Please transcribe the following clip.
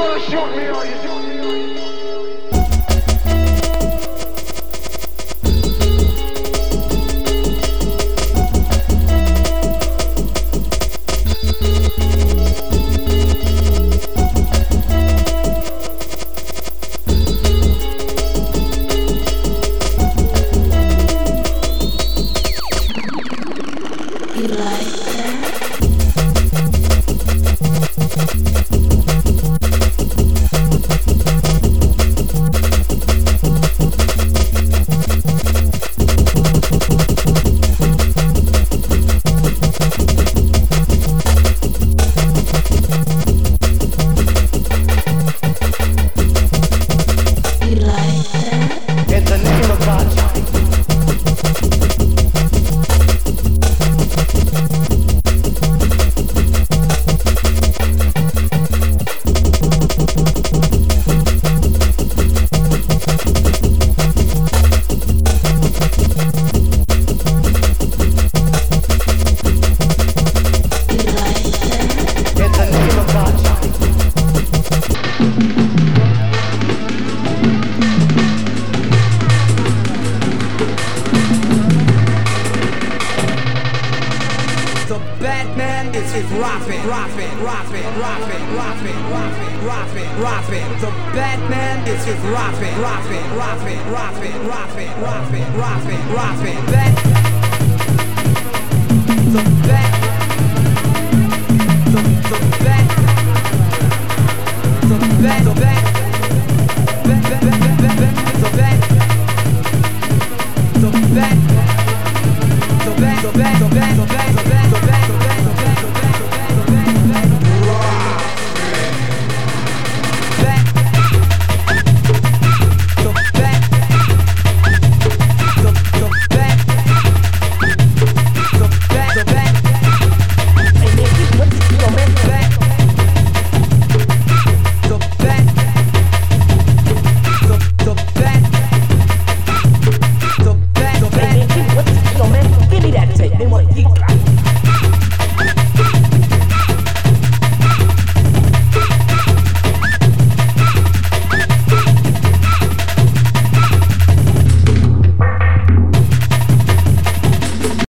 gonna shoot me, are you? The Batman is rapping, rapping, rapping, rapping, rapping, rapping, rapping, rapping. The Batman is rapping, rapping, rapping, rapping, rapping, rapping, rapping, rapping. Bat. The Bat. The the Bat. The Bat. The. Bat.